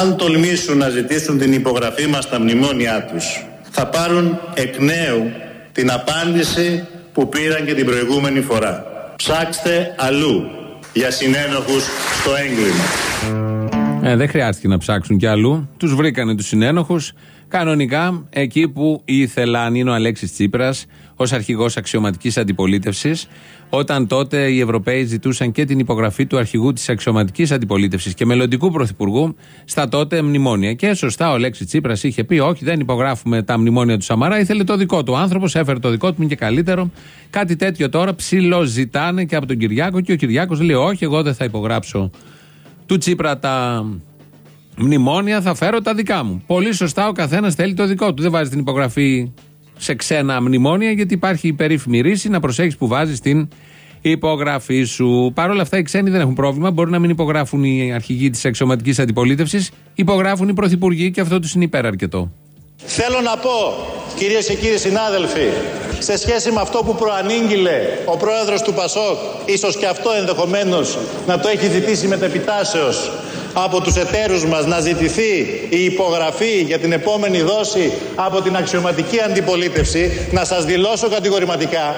αν τολμήσουν να ζητήσουν την υπογραφή μας στα μνημόνια τους, θα πάρουν εκ νέου την απάντηση που πήραν και την προηγούμενη φορά. Ψάξτε αλλού για συνένοχους στο έγκλημα. Ε, δεν χρειάστηκε να ψάξουν κι αλλού. Τους βρήκανε τους συνένοχους. Κανονικά, εκεί που ήθελαν είναι ο Αλέξης Τσίπρας ως αρχηγός αξιωματικής αντιπολίτευσης όταν τότε οι Ευρωπαίοι ζητούσαν και την υπογραφή του αρχηγού της αξιωματικής αντιπολίτευσης και μελλοντικού πρωθυπουργού στα τότε μνημόνια. Και σωστά ο Λέξης Τσίπρας είχε πει: Όχι, δεν υπογράφουμε τα μνημόνια του Σαμαρά. Ήθελε το δικό του άνθρωπος, έφερε το δικό του, είναι και καλύτερο. Κάτι τέτοιο τώρα ψηλό ζητάνε και από τον Κυριάκο και ο Κυριάκος λέει: Όχι, εγώ δεν θα υπογράψω του Τσίπρα τα μνημόνια, θα φέρω τα δικά μου. Πολύ σωστά ο καθένας θέλει το δικό του. Δεν βάζει την υπογραφή σε ξένα μνημόνια, γιατί υπάρχει η περίφημη ρίση να προσέχεις που βάζεις την υπογραφή σου. Παρ' όλα αυτά, οι ξένοι δεν έχουν πρόβλημα. Μπορεί να μην υπογράφουν οι αρχηγοί της αξιωματικής αντιπολίτευσης, υπογράφουν οι πρωθυπουργοί και αυτό τους είναι υπεραρκετό. Θέλω να πω, κυρίες και κύριοι συνάδελφοι, σε σχέση με αυτό που προανήγγειλε ο πρόεδρος του Πασόκ, ίσως και αυτό ενδεχομένως να το έχει ζητήσει μετεπιτάσεως από τους εταίρους μας να ζητηθεί η υπογραφή για την επόμενη δόση από την αξιωματική αντιπολίτευση, να σας δηλώσω κατηγορηματικά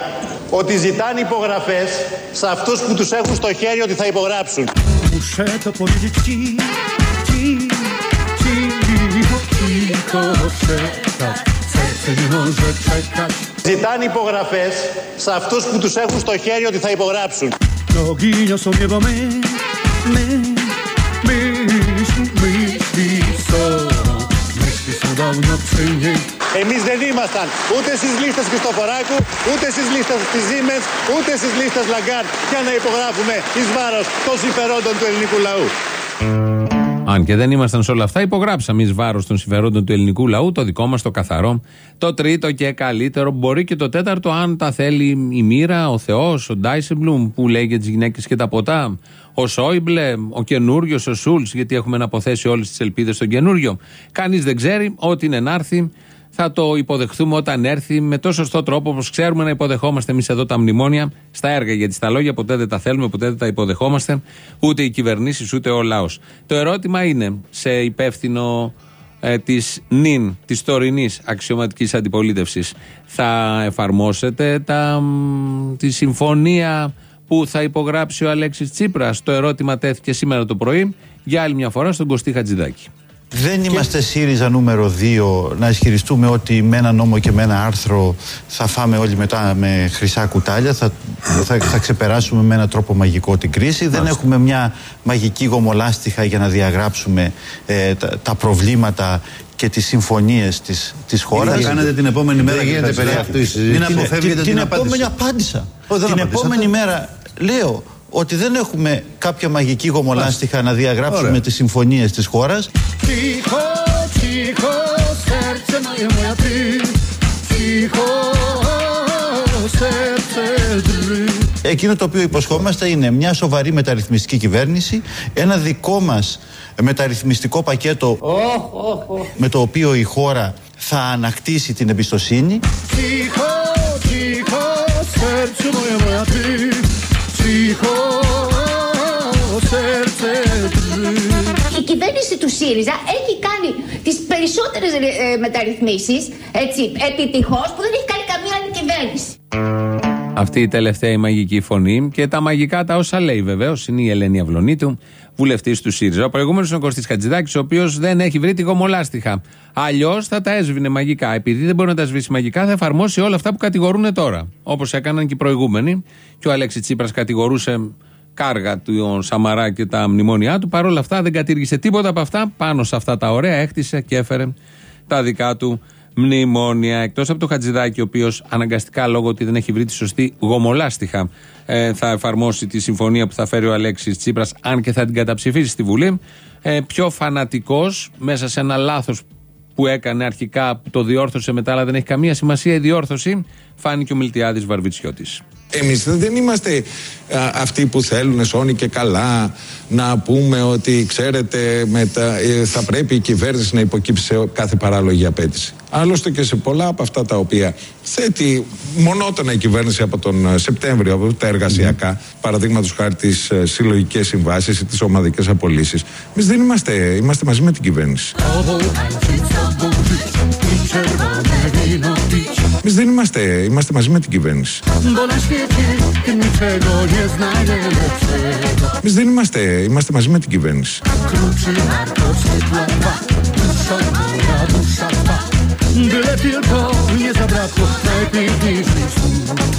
ότι ζητάνε υπογραφές σε αυτούς που τους έχουν στο χέρι ότι θα υπογράψουν. Ζητάνε υπογραφές σε αυτούς που τους έχουν στο χέρι ότι θα υπογράψουν. Εμείς δεν ήμασταν ούτε στις λίστες Χριστοφοράκου, ούτε στις λίστες της Siemens, ούτε στις λίστες Λαγκάρντ για να υπογράφουμε εις βάρος των συμφερόντων του ελληνικού λαού. Αν και δεν ήμασταν σε όλα αυτά, υπογράψαμε εις βάρος των συμφερόντων του ελληνικού λαού το δικό μας το καθαρό. Το τρίτο και καλύτερο, μπορεί και το τέταρτο, αν τα θέλει η μοίρα, ο Θεός, ο Ντάισεμπλουμ που λέει για τις γυναίκες και τα ποτά, ο Σόιμπλε, ο καινούριος, ο Σούλς, γιατί έχουμε να αποθέσει όλες τις ελπίδες στον καινούριο. Κανείς δεν ξέρει, ό,τι είναι να έρθει θα το υποδεχθούμε όταν έρθει με τόσο σωστό τρόπο όπως ξέρουμε να υποδεχόμαστε εμείς εδώ τα μνημόνια στα έργα. Γιατί στα λόγια ποτέ δεν τα θέλουμε, ποτέ δεν τα υποδεχόμαστε, ούτε οι κυβερνήσεις ούτε ο λαός. Το ερώτημα είναι σε υπεύθυνο ε, της νυν, της τωρινής αξιωματικής αντιπολίτευσης, θα εφαρμόσετε τα, τη συμφωνία που θα υπογράψει ο Αλέξης Τσίπρας; Το ερώτημα τέθηκε σήμερα το πρωί για άλλη μια φορά στον Κωστή Χατζηδάκη. Δεν είμαστε ΣΥΡΙΖΑ νούμερο 2 να ισχυριστούμε ότι με ένα νόμο και με ένα άρθρο θα φάμε όλοι μετά με χρυσά κουτάλια, θα, θα, θα ξεπεράσουμε με έναν τρόπο μαγικό την κρίση. Δεν έχουμε μια μαγική γομολάστιχα για να διαγράψουμε ε, τα, προβλήματα και τις συμφωνίες της, της χώρας. Τι θα κάνετε την επόμενη μέρα. Δεν γίνεται περί αυτού η συζήτηση. Μην αποφεύγετε την, την, την επόμενη απάντησα. την επόμενη μέρα λέω ότι δεν έχουμε κάποια μαγική γομολάστιχα να διαγράψουμε τις συμφωνίες της χώρας. Εκείνο το οποίο υποσχόμαστε είναι μια σοβαρή μεταρρυθμιστική κυβέρνηση, ένα δικό μας μεταρρυθμιστικό πακέτο με το οποίο η χώρα θα ανακτήσει την εμπιστοσύνη. ΣΥΡΙΖΑ έχει κάνει τις περισσότερες ε, μεταρρυθμίσεις, έτσι, επιτυχώς, που δεν έχει κάνει καμία άλλη κυβέρνηση. Αυτή η τελευταία η μαγική φωνή και τα μαγικά τα όσα λέει βεβαίως είναι η Ελένη Αυλονίτου, βουλευτής του ΣΥΡΙΖΑ. Ο προηγούμενος είναι ο Κωστής Χατζηδάκης, ο οποίος δεν έχει βρει τη γομολάστιχα. Αλλιώς θα τα έσβηνε μαγικά. Επειδή δεν μπορεί να τα σβήσει μαγικά, θα εφαρμόσει όλα αυτά που κατηγορούν τώρα. Όπως έκαναν και οι προηγούμενοι. Και ο Αλέξης Τσίπρας κατηγορούσε κάργα του Σαμαρά και τα μνημόνια του. Παρ' όλα αυτά δεν κατήργησε τίποτα από αυτά. Πάνω σε αυτά τα ωραία έκτισε και έφερε τα δικά του μνημόνια. Εκτός από το Χατζηδάκι, ο οποίος αναγκαστικά λόγω ότι δεν έχει βρει τη σωστή γομολάστιχα ε, θα εφαρμόσει τη συμφωνία που θα φέρει ο Αλέξης Τσίπρας, αν και θα την καταψηφίσει στη Βουλή. Ε, πιο φανατικός μέσα σε ένα λάθος που έκανε αρχικά, που το διόρθωσε μετά, αλλά δεν έχει καμία σημασία η διόρθωση, φάνηκε ο Μιλτιάδης Βαρβιτσιώτης. Εμείς δεν είμαστε αυτοί που θέλουν σώνει και καλά να πούμε ότι ξέρετε μετα, ε, θα πρέπει η κυβέρνηση να υποκύψει σε κάθε παράλογη απέτηση. Άλλωστε και σε πολλά από αυτά τα οποία θέτει μονότονα η κυβέρνηση από τον ε, Σεπτέμβριο, από τα εργασιακά, mm. παραδείγματος χάρη τις ε, συλλογικές συμβάσεις ή τις ομαδικές απολύσεις. Εμείς δεν είμαστε, είμαστε μαζί με την κυβέρνηση. Εμείς δεν είμαστε, είμαστε μαζί με την κυβέρνηση. Εμείς δεν είμαστε, είμαστε μαζί με την κυβέρνηση.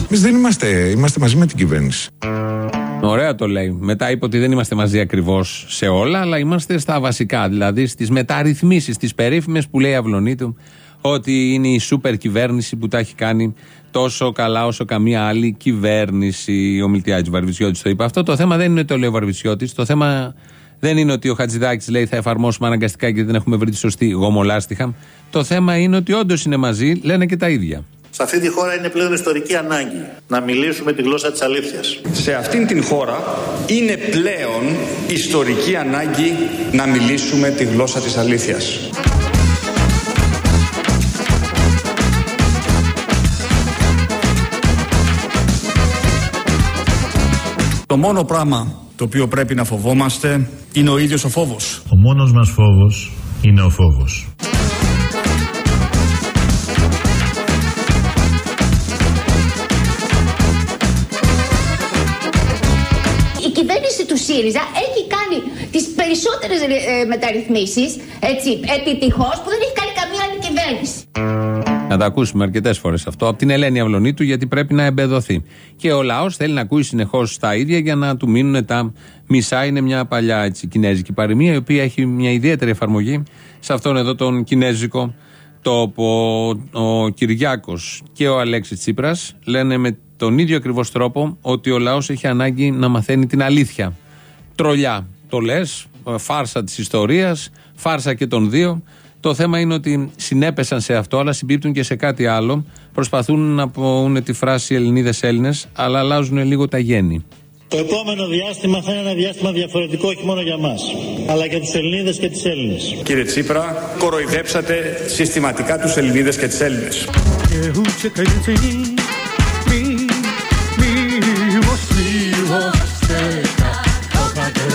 Εμείς δεν είμαστε, είμαστε μαζί με την κυβέρνηση. Ωραία το λέει. Μετά είπε ότι δεν είμαστε μαζί ακριβώς σε όλα, αλλά είμαστε στα βασικά. Δηλαδή στις μεταρρυθμίσεις, τι περίφημες που λέει Αυλονίτου, ότι είναι η σούπερ κυβέρνηση που τα έχει κάνει τόσο καλά όσο καμία άλλη κυβέρνηση. Ο Μιλτιάδης Βαρβιτσιώτη το είπε αυτό. Το θέμα δεν είναι το λέει ο Βαρβιτσιώτη. Το θέμα δεν είναι ότι ο Χατζηδάκης λέει θα εφαρμόσουμε αναγκαστικά και δεν έχουμε βρει τη σωστή γομολάστιχα. Το θέμα είναι ότι όντως είναι μαζί, λένε και τα ίδια. Σε αυτή τη χώρα είναι πλέον ιστορική ανάγκη να μιλήσουμε τη γλώσσα της αλήθειας. Σε αυτήν την χώρα είναι πλέον ιστορική ανάγκη να μιλήσουμε τη γλώσσα της αλήθειας. Το μόνο πράγμα το οποίο πρέπει να φοβόμαστε είναι ο ίδιος ο φόβος. Ο μόνος μας φόβος είναι ο φόβος. ΣΥΡΙΖΑ έχει κάνει τις περισσότερες ε, μεταρρυθμίσεις, έτσι, επιτυχώς, που δεν έχει κάνει καμία άλλη κυβέρνηση. Να τα ακούσουμε αρκετές φορές αυτό από την Ελένη Αυλονίτου, γιατί πρέπει να εμπεδοθεί. Και ο λαός θέλει να ακούει συνεχώς τα ίδια για να του μείνουν τα μισά. Είναι μια παλιά έτσι, κινέζικη παροιμία, η οποία έχει μια ιδιαίτερη εφαρμογή σε αυτόν εδώ τον κινέζικο τόπο. Ο Κυριάκος και ο Αλέξης Τσίπρας λένε με τον ίδιο ακριβώς τρόπο ότι ο λαός έχει ανάγκη να μαθαίνει την αλήθεια. Τρολιά. Το λε, φάρσα τη ιστορία, φάρσα και των δύο. Το θέμα είναι ότι συνέπεσαν σε αυτό, αλλά συμπίπτουν και σε κάτι άλλο. Προσπαθούν να πούνε τη φράση Ελληνίδε Έλληνε, αλλά αλλάζουν λίγο τα γέννη. Το επόμενο διάστημα θα είναι ένα διάστημα διαφορετικό όχι μόνο για μα, αλλά και του Ελληνίδε και τι Έλληνε. Κύριε Τσίπρα, κοροϊδέψατε συστηματικά του Ελληνίδε και τι Έλληνε.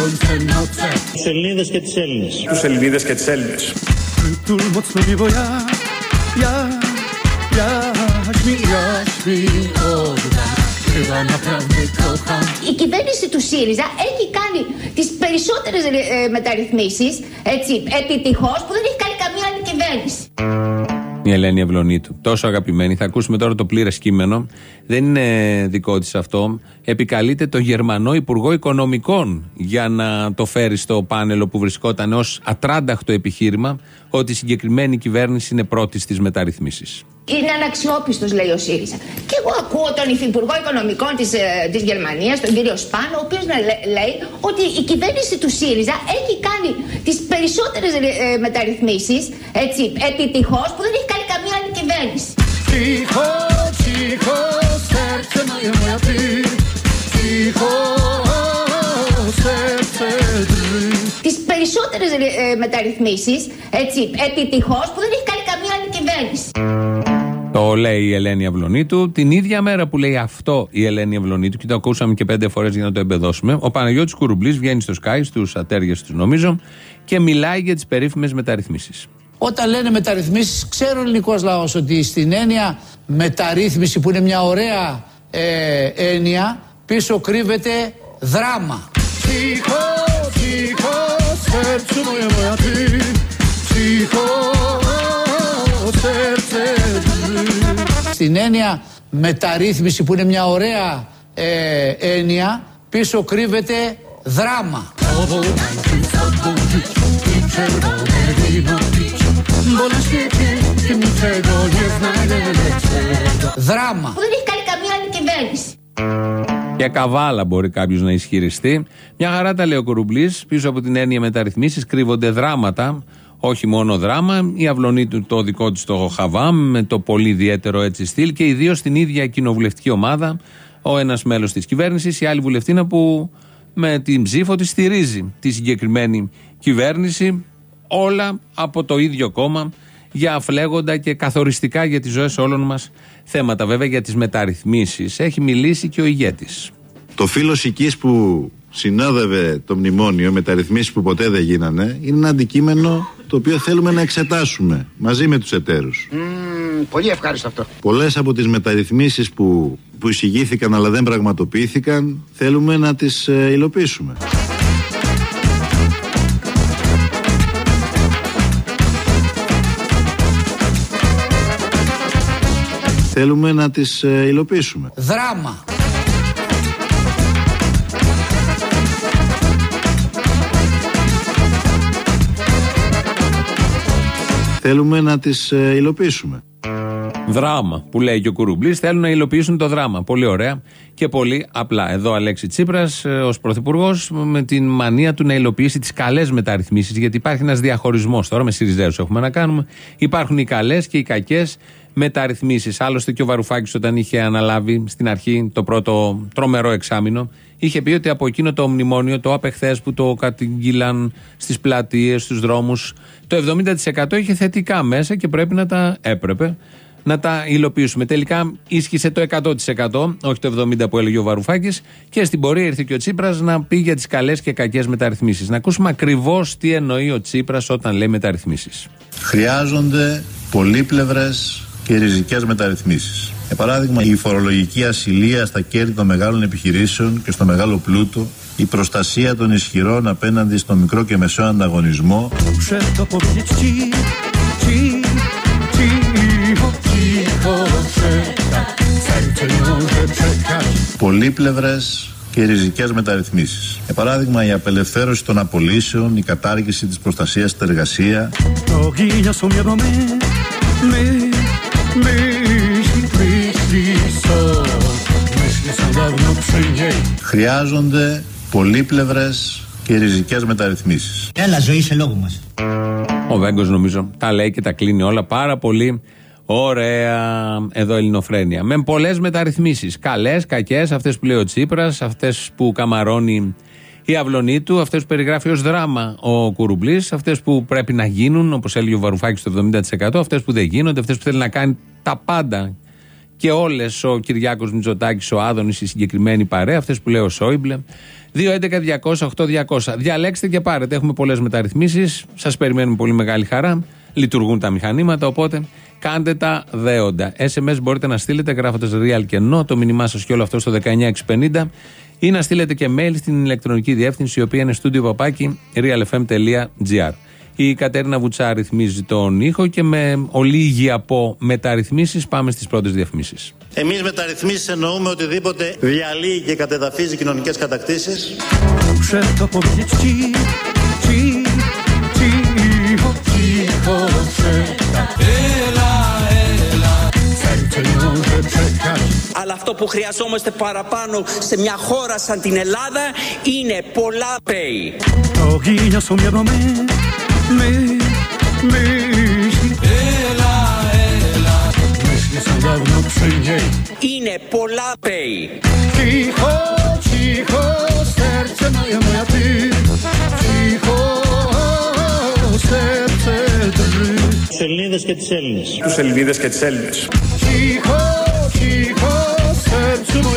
Του Ελληνίδες και τις Έλληνες. Τους Ελληνίδες και τις Έλληνες. Η κυβέρνηση του ΣΥΡΙΖΑ έχει κάνει τις περισσότερες ε, μεταρρυθμίσεις, έτσι, επιτυχώς, που δεν έχει κάνει καμία άλλη κυβέρνηση η Ελένη Ευλονίτου. Τόσο αγαπημένη. Θα ακούσουμε τώρα το πλήρες κείμενο. Δεν είναι δικό της αυτό. Επικαλείται το Γερμανό Υπουργό Οικονομικών για να το φέρει στο πάνελ που βρισκόταν ως ατράνταχτο επιχείρημα ότι η συγκεκριμένη κυβέρνηση είναι πρώτη στις μεταρρυθμίσεις. Είναι αναξιόπιστος, λέει ο ΣΥΡΙΖΑ. Και εγώ ακούω τον Υφυπουργό Οικονομικών της της ε, Γερμανίας, τον κύριο Σπάνο, ο οποίος λέει ότι η κυβέρνηση του ΣΥΡΙΖΑ έχει κάνει τις περισσότερες ε, μεταρρυθμίσεις, έτσι, επιτυχώς, που δεν έχει κάνει καμία άλλη κυβέρνηση. Τυχό, τυχό, σέρце moje moja ty, τυχό, σέρце Τις περισσότερες ε, μεταρρυθμίσεις, έτσι, επιτυχώς, που δεν έχει κάνει καμία άλλη κυβέρνηση. Το λέει η Ελένη Αυλονίτου. Την ίδια μέρα που λέει αυτό η Ελένη Αυλονίτου, και το ακούσαμε και πέντε φορές για να το εμπεδώσουμε, ο Παναγιώτης Κουρουμπλή βγαίνει στο Sky, στους ατέριε τους νομίζω, και μιλάει για τις περίφημες μεταρρυθμίσεις. Όταν λένε μεταρρυθμίσεις, ξέρω ο ελληνικός λαός ότι στην έννοια μεταρρύθμιση που είναι μια ωραία ε, έννοια, πίσω κρύβεται δράμα. Ψυχο, ψυχο, στην έννοια μεταρρύθμιση που είναι μια ωραία ε, έννοια πίσω κρύβεται δράμα. Δράμα. Που δεν έχει κάνει καμία άλλη κυβέρνηση. Για καβάλα μπορεί κάποιος να ισχυριστεί. Μια χαρά τα λέει ο Κουρουμπλή. Πίσω από την έννοια μεταρρυθμίσεις κρύβονται δράματα όχι μόνο δράμα, η αυλωνή του το δικό τη το Χαβάμ με το πολύ ιδιαίτερο έτσι στυλ και ιδίως στην ίδια κοινοβουλευτική ομάδα ο ένας μέλος της κυβέρνησης, η άλλη βουλευτήνα που με την ψήφο της στηρίζει τη συγκεκριμένη κυβέρνηση. Όλα από το ίδιο κόμμα για αφλέγοντα και καθοριστικά για τις ζωές όλων μας θέματα. Βέβαια για τις μεταρρυθμίσεις έχει μιλήσει και ο ηγέτης. Το φίλο εκεί που συνόδευε το μνημόνιο, μεταρρυθμίσεις που ποτέ δεν γίνανε, είναι ένα αντικείμενο το οποίο θέλουμε να εξετάσουμε μαζί με τους εταίρους. πολύ ευχάριστο αυτό. Πολλές από τις μεταρρυθμίσεις που, που εισηγήθηκαν αλλά δεν πραγματοποιήθηκαν θέλουμε να τις ε, υλοποιήσουμε. Θέλουμε να τις ε, υλοποιήσουμε. Δράμα. θέλουμε να τις ε, υλοποιήσουμε. Δράμα που λέει και ο Κουρουμπλή. Θέλουν να υλοποιήσουν το δράμα. Πολύ ωραία και πολύ απλά. Εδώ Αλέξη Τσίπρας ε, ως πρωθυπουργός με την μανία του να υλοποιήσει τις καλές μεταρρυθμίσεις. Γιατί υπάρχει ένας διαχωρισμός τώρα με Σιριζέους έχουμε να κάνουμε. Υπάρχουν οι καλές και οι κακές μεταρρυθμίσεις. Άλλωστε και ο Βαρουφάκης όταν είχε αναλάβει στην αρχή το πρώτο τρομερό εξάμεινο είχε πει ότι από εκείνο το μνημόνιο, το απεχθέ που το κατηγγείλαν στις πλατείες, στους δρόμους, το 70% είχε θετικά μέσα και πρέπει να τα έπρεπε να τα υλοποιήσουμε. Τελικά ίσχυσε το 100%, όχι το 70% που έλεγε ο Βαρουφάκης, και στην πορεία ήρθε και ο Τσίπρας να πει για τις καλές και κακές μεταρρυθμίσεις. Να ακούσουμε ακριβώς τι εννοεί ο Τσίπρας όταν λέει μεταρρυθμίσεις. Χρειάζονται πολύπλευρες και ριζικές μεταρρυθμίσεις. Για παράδειγμα, η φορολογική ασυλία στα κέρδη των μεγάλων επιχειρήσεων και στο μεγάλο πλούτο, η προστασία των ισχυρών απέναντι στο μικρό και μεσαίο ανταγωνισμό. Πολύπλευρες και ριζικές μεταρρυθμίσεις. Για παράδειγμα, η απελευθέρωση των απολύσεων, η κατάργηση της προστασίας στην εργασία. Χρειάζονται πολύπλευρες και ριζικές μεταρρυθμίσεις. Έλα ζωή σε λόγο μας. Ο Βέγκος νομίζω τα λέει και τα κλείνει όλα πάρα πολύ ωραία εδώ ελληνοφρένεια. Με πολλές μεταρρυθμίσεις. Καλές, κακές, αυτές που λέει ο Τσίπρας, αυτές που καμαρώνει η αυλωνή του, αυτές που περιγράφει ως δράμα ο Κουρουμπλή, αυτές που πρέπει να γίνουν, όπως έλεγε ο Βαρουφάκης το 70%, αυτές που δεν γίνονται, αυτές που θέλει να κάνει τα πάντα και όλες ο Κυριάκος Μητσοτάκης, ο Άδωνης, η συγκεκριμένη παρέα, αυτές που λέει ο Σόιμπλε. 2.11.200.8.200. Διαλέξτε και πάρετε. Έχουμε πολλές μεταρρυθμίσεις. Σας περιμένουμε πολύ μεγάλη χαρά. Λειτουργούν τα μηχανήματα, οπότε κάντε τα δέοντα. SMS μπορείτε να στείλετε γράφοντας real και no το μήνυμά σας και όλο αυτό στο 19650 ή να στείλετε και mail στην ηλεκτρονική διεύθυνση η οποία είναι studio παπάκι realfm.gr. Η Κατέρινα Βουτσά ρυθμίζει τον ήχο και με ολίγη από μεταρρυθμίσεις πάμε στις πρώτες διαφημίσεις. Εμείς μεταρρυθμίσεις εννοούμε οτιδήποτε διαλύει και κατεδαφίζει κοινωνικές κατακτήσεις. Αλλά αυτό που χρειαζόμαστε παραπάνω σε μια χώρα σαν την Ελλάδα είναι πολλά pay. Είναι πολλά pay. Cicho, cicho, serce moje moja ty. Cicho, serce drży. Τους Ελληνίδες και τις Έλληνες. Τους Ελληνίδες και τις Έλληνες. Cicho, cicho, serce moje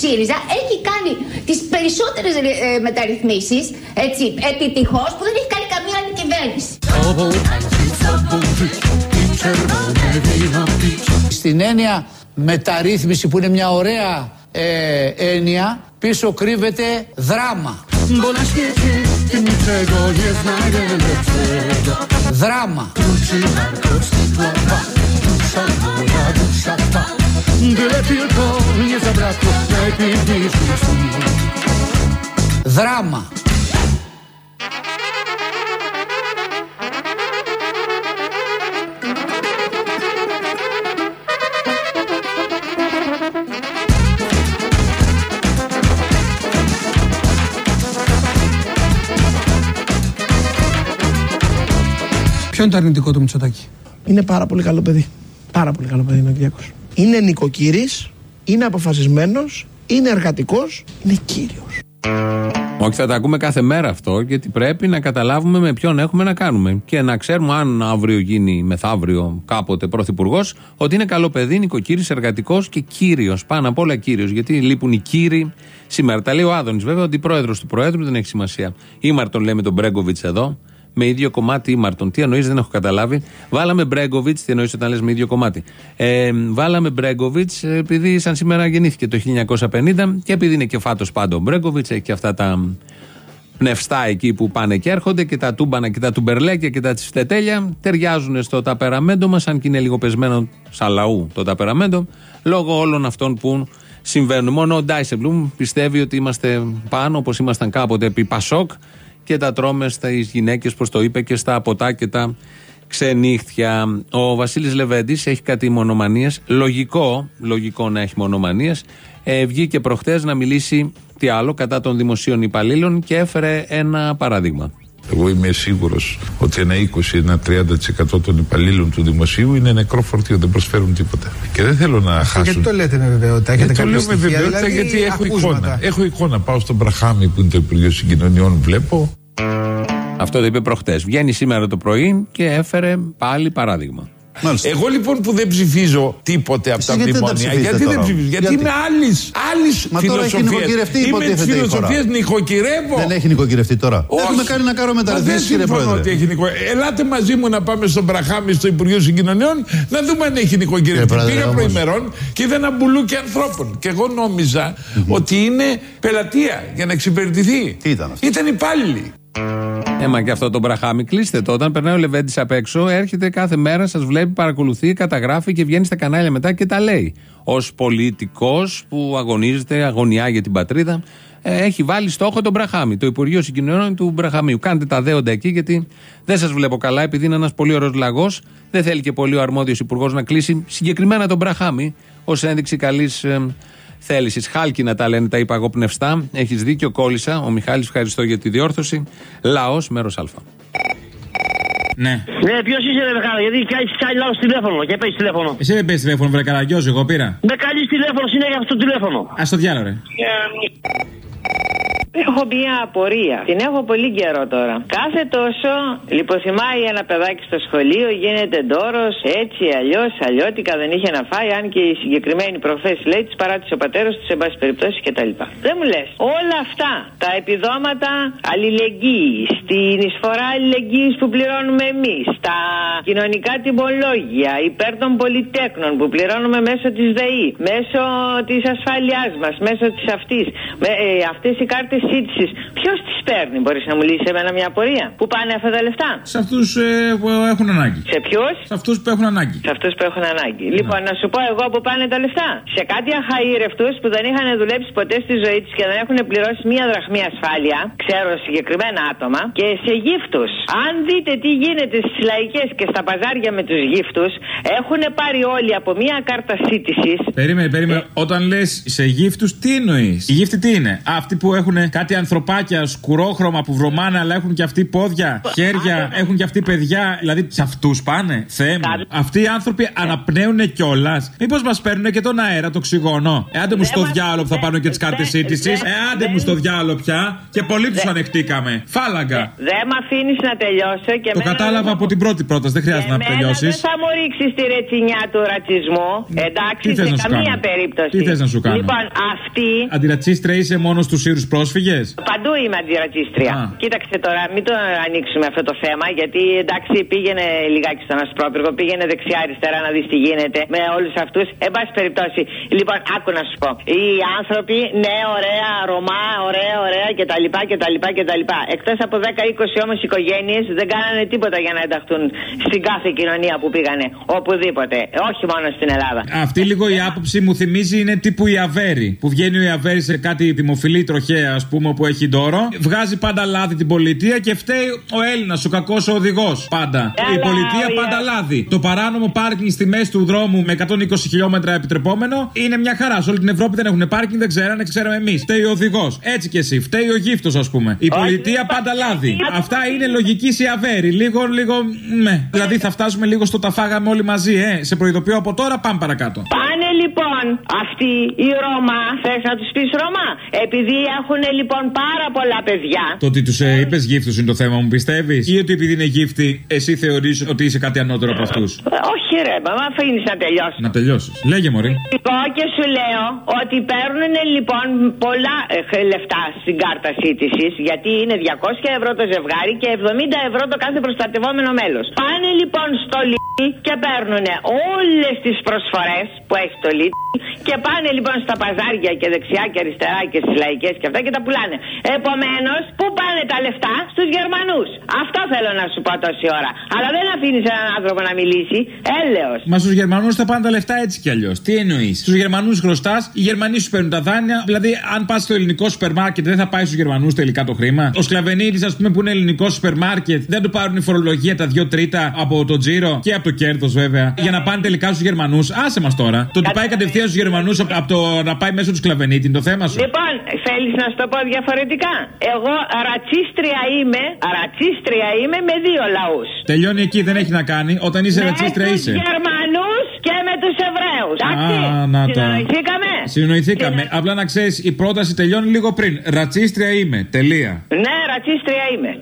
ΣΥΡΙΖΑ έχει κάνει τις περισσότερες ε, μεταρρυθμίσεις, έτσι, επιτυχώς, που δεν έχει κάνει καμία άλλη κυβέρνηση. Στην έννοια μεταρρύθμιση που είναι μια ωραία ε, έννοια, πίσω κρύβεται δράμα. Δράμα. Δράμα. Ποιο είναι το αρνητικό του Μητσοτάκη; Είναι πάρα πολύ καλό παιδί. Πάρα πολύ καλό παιδί είναι ο Κυριάκος. Είναι νοικοκύρης, είναι αποφασισμένος, είναι εργατικός, είναι κύριος. Όχι, θα τα ακούμε κάθε μέρα αυτό, γιατί πρέπει να καταλάβουμε με ποιον έχουμε να κάνουμε. Και να ξέρουμε αν αύριο γίνει μεθαύριο κάποτε πρωθυπουργός, ότι είναι καλό παιδί, νοικοκύρης, εργατικός και κύριος. Πάνω απ' όλα κύριος. Γιατί λείπουν οι κύριοι σήμερα. Τα λέει ο Άδωνης, βέβαια, ότι πρόεδρο του Προέδρου δεν έχει σημασία. Ήμαρτον λέμε τον Μπρέγκοβιτς εδώ, με ίδιο κομμάτι ήμαρτον. Τι εννοείς, δεν έχω καταλάβει. Βάλαμε Μπρέγκοβιτς, τι εννοείς όταν λες με ίδιο κομμάτι. Ε, βάλαμε Μπρέγκοβιτς επειδή σαν σήμερα γεννήθηκε το 1950 και επειδή είναι και φάτος πάντο ο Μπρέγκοβιτς, έχει και αυτά τα πνευστά εκεί που πάνε και έρχονται και τα τούμπανα και τα τουμπερλέκια και τα τσιφτετέλια ταιριάζουν στο ταπεραμέντο μας, αν και είναι λίγο πεσμένο σαν λαού το ταπεραμέντο, λόγω όλων αυτών που συμβαίνουν. Μόνο ο Ντάισεμπλουμ πιστεύει ότι είμαστε πάνω, όπως ήμασταν κάποτε επί Πασόκ και τα τρώμε στις γυναίκες, όπω το είπε, και στα ποτά και τα ξενύχτια. Ο Βασίλης Λεβέντης έχει κάτι μονομανίε. Λογικό, λογικό να έχει μονομανίε. Ε, βγήκε προχτές να μιλήσει τι άλλο κατά των δημοσίων υπαλλήλων και έφερε ένα παράδειγμα. Εγώ είμαι σίγουρος ότι ένα 20, ένα 30% των υπαλλήλων του δημοσίου είναι νεκρό φορτίο, δεν προσφέρουν τίποτα. Και δεν θέλω να χάσουν. Γιατί το λέτε με βεβαιότητα, έχετε το λέω με βεβαιότητα δηλαδή, γιατί έχω ακούσματα. εικόνα. Έχω εικόνα. Πάω στον Μπραχάμι που είναι το Υπουργείο Συγκοινωνιών, βλέπω. Αυτό το είπε προχτές. Βγαίνει σήμερα το πρωί και έφερε πάλι παράδειγμα. Εγώ λοιπόν που δεν ψηφίζω τίποτε από τα γιατί δεν τα μνημόνια. ψηφίζετε Γιατί δεν τώρα; ψηφίζω, Γιατί Γιατί; είμαι άλλης Μα τώρα έχει νοικοκυρευτεί, Είμαι τη υποτίθεται, η χώρα. φιλοσοφίας νοικοκυρεύω. Δεν έχει νοικοκυρευτεί τώρα. Όχι. Έχουμε κάνει να κάνουμε Μα μεταρρυθμίσει, δεν κύριε συμφωνώ Πρόεδρε. ότι έχει νοικο... Ελάτε μαζί μου να πάμε στον Μπραχάμι στο Υπουργείο Συγκοινωνιών να δούμε αν έχει νοικοκυρευτεί. Κύριε Πρόεδρε, Πήγα όμως. προημερών και είδα ένα μπουλούκι ανθρώπων. Και εγώ νόμιζα ότι είναι πελατεία για να εξυπηρετηθεί. Τι ήταν αυτό; Ήταν υπάλληλοι. Ε, μα και αυτό το μπραχάμι, κλείστε το. Όταν περνάει ο Λεβέντης απ' έξω, έρχεται κάθε μέρα, σας βλέπει, παρακολουθεί, καταγράφει και βγαίνει στα κανάλια μετά και τα λέει. Ω πολιτικός που αγωνίζεται, αγωνιά για την πατρίδα, ε, έχει βάλει στόχο τον Μπραχάμι, το Υπουργείο Συγκοινωνιών του Μπραχαμίου. Κάντε τα δέοντα εκεί, γιατί δεν σας βλέπω καλά, επειδή είναι ένας πολύ ωραίος λαγός. Δεν θέλει και πολύ ο αρμόδιος υπουργός να κλείσει συγκεκριμένα τον Μπραχάμι ως ένδειξη καλής ε, θέληση. Χάλκινα τα λένε, τα είπα εγώ πνευστά. Έχεις δίκιο, κόλλησα. Ο Μιχάλης ευχαριστώ για τη διόρθωση. Λαός, μέρος Α. Ναι. Ναι, ποιος είσαι, ρε Μεχάρα, γιατί κάνει κάνει λάθο τηλέφωνο και παίζεις τηλέφωνο. Εσύ δεν παίζεις τηλέφωνο, βρε καραγκιόζη, εγώ πήρα. Με καλείς τηλέφωνο συνέχεια αυτό το τηλέφωνο. Α το διάλογο, ρε. Έχω μια απορία. Την έχω πολύ καιρό τώρα. Κάθε τόσο λιποθυμάει ένα παιδάκι στο σχολείο, γίνεται ντόρος, έτσι, αλλιώς, αλλιώτικα δεν είχε να φάει, αν και η συγκεκριμένη προχθέ λέει της παράτησε ο πατέρας της, σε πάση περιπτώσει κτλ. Δεν μου λες. Όλα αυτά τα επιδόματα αλληλεγγύης, στην εισφορά αλληλεγγύης που πληρώνουμε εμείς, τα κοινωνικά τιμολόγια υπέρ των πολυτέκνων που πληρώνουμε μέσω της ΔΕΗ, μέσω της ασφάλειάς μας, μέσω της αυτής, ε, αυτές οι κάρτες σύντηση. Ποιος τις παίρνει, μπορείς να μου λύσεις εμένα μια απορία; Πού πάνε αυτά τα λεφτά; Σε αυτούς που έχουν ανάγκη. Σε ποιους; Σε αυτούς που έχουν ανάγκη. Σε αυτούς που έχουν ανάγκη. Λοιπόν, να σου πω εγώ που πάνε τα λεφτά. Σε κάτι αχαήρευτου που δεν είχαν δουλέψει ποτέ στη ζωή τους και δεν έχουν πληρώσει μία δραχμή ασφάλεια, ξέρω συγκεκριμένα άτομα, και σε γύφτους. Αν δείτε τι γίνεται στις λαϊκές και στα παζάρια με τους γύφτους, έχουν πάρει όλοι από μία κάρτα σύντησης. Περίμενε, περίμενε. Όταν λες σε γύφτους, τι εννοείς; Οι γύφτοι τι είναι; Αυτοί που έχουν κάτι ανθρωπάκια σκουρόχρωμα που βρωμάνε, αλλά έχουν και αυτοί πόδια, χέρια, έχουν και αυτοί παιδιά. Δηλαδή σε αυτούς πάνε. Θεέ μου. Αυτοί οι άνθρωποι αναπνέουν κιόλας. Μήπως μας παίρνουν και τον αέρα, το οξυγόνο. Ε, άντε μου στο διάλογο που θα πάρουν και τις κάρτες σύντησης. Ε, άντε μου στο διάλογο πια. Και πολύ τους ανεχτήκαμε. Φάλαγγα. Δεν με αφήνεις να τελειώσω και Το εμένα κατάλαβα από την πρώτη πρόταση, δεν χρειάζεται να Εμένα τελειώσεις. Δεν θα μου ρίξεις τη ρετσινιά του ρατσισμού. Εντάξει, Τι θες σε να σου καμία κάνω; περίπτωση. Τι θες να σου κάνω; Λοιπόν, αυτή. Αντιρατσίστρα είσαι μόνος στους Σύρους πρόσφυγες; Παντού είμαι αντιρατσίστρια. Α. Κοίταξε τώρα, μην το ανοίξουμε αυτό το θέμα, γιατί εντάξει πήγαινε λιγάκι στον Ασπρόπυργο, πήγαινε δεξιά-αριστερά να δεις τι γίνεται με όλους αυτούς. Εν πάση περιπτώσει, λοιπόν, άκου να σου πω. Οι άνθρωποι, ναι, ωραία, Ρωμά, ωραία, ωραία κτλ. κτλ, κτλ. Εκτός από 10-20 όμως οικογένειες δεν κάνανε τίποτα για να ενταχθούν στην κάθε κοινωνία που πήγανε. Οπουδήποτε. Όχι μόνο στην Ελλάδα. Αυτή λίγο η άποψη μου θυμίζει είναι τύπου η Αβέρη. Που βγαίνει ο Αβέρης σε κάτι δημοφιλή τροχέα, ας πούμε, που έχει δώρο. Βγάζει πάντα λάδι την πολιτεία και φταίει ο Έλληνας, ο κακός ο οδηγός. Πάντα. Έλα, Η πολιτεία ο πάντα Ιε- λάδι. Το παράνομο πάρκινγκ στη μέση του δρόμου με 120 χιλιόμετρα επιτρεπόμενο είναι μια χαρά. Σε όλη την Ευρώπη δεν έχουν πάρκινγκ, δεν ξέρανε, ξέραμε εμείς. Φταίει ο οδηγός. Έτσι κι εσύ. Φταίει ο γύφτος, ας πούμε. Η πολιτεία πάντα λάδι. Αυτά είναι λογική σε αβέρι. Λίγο, λίγο. Με. Δηλαδή θα φτάσουμε λίγο στο τα φάγαμε όλοι μαζί, ε. Σε προειδοποιώ από τώρα, πάμε παρακάτω. Πάνε λοιπόν αυτοί οι Ρωμά, θες να τους πεις Ρωμά, επειδή έχουν λοιπόν πάρα πολλά παιδιά. Το ότι τους ε, είπες γύφτους είναι το θέμα, μου πιστεύεις; Ή ότι επειδή είναι γύφτοι, εσύ θεωρείς ότι είσαι κάτι ανώτερο από αυτούς; Ε, Όχι ρε, μα μ' αφήνεις να τελειώσω. Να τελειώσεις. Λέγε, Μωρή. Εγώ και σου λέω ότι παίρνουν λοιπόν πολλά ε, λεφτά στην κάρτα σύντησης, γιατί είναι 200 ευρώ το ζευγάρι και 70 ευρώ το κάθε προστατευόμενο μέλος. Πάνε λοιπόν στο λίτι και παίρνουν όλες τις προσφορές που έχεις το λίτι και πάνε λοιπόν στα παζάρια και δεξιά και αριστερά και στις λαϊκές και αυτά και τα πουλάνε. Επομένως, πού πάνε τα λεφτά; Στους Γερμανούς. Αυτό θέλω να σου πω τόση ώρα. Αλλά δεν αφήνεις έναν άνθρωπο να μιλήσει. Έλεος. Μα στους Γερμανούς θα πάνε τα λεφτά έτσι κι αλλιώς. Τι εννοείς; Στους Γερμανούς χρωστάς, οι Γερμανοί σου παίρνουν τα δάνεια. Δηλαδή, αν πας στο ελληνικό σούπερ μάρκετ, δεν θα πάει στους Γερμανούς τελικά το χρήμα; Ο Σκλαβενίδης, ας πούμε, που είναι ελληνικό σούπερ μάρκετ, δεν του πάρουν η φορολογία τα 2 τρίτα από το τζίρο και από το κέρδος βέβαια. Για να πάνε τελικά στους Γερμανούς. Άσε μας τώρα. Το ότι πάει κατευθείαν στους Γερμανούς από από το να πάει μέσω του Σκλαβενίδη είναι το θέμα σου. Λοιπόν, θέλεις να σου το πω διαφορετικά. Εγώ ρατσίστρια είμαι, ρατσίστρια είμαι με δύο λαούς. Τελειώνει εκεί, δεν έχει να κάνει. Όταν είσαι ρατσίστρα με είσαι. τους Γερμανούς και με τους Εβραίους. Α, να τα. Συνοηθήκαμε. Συνοηθήκαμε. Απλά να ξέρεις, η πρόταση τελειώνει λίγο πριν. Ρατσίστρια είμαι. Τελεία. Ναι, ρατσίστρια είμαι.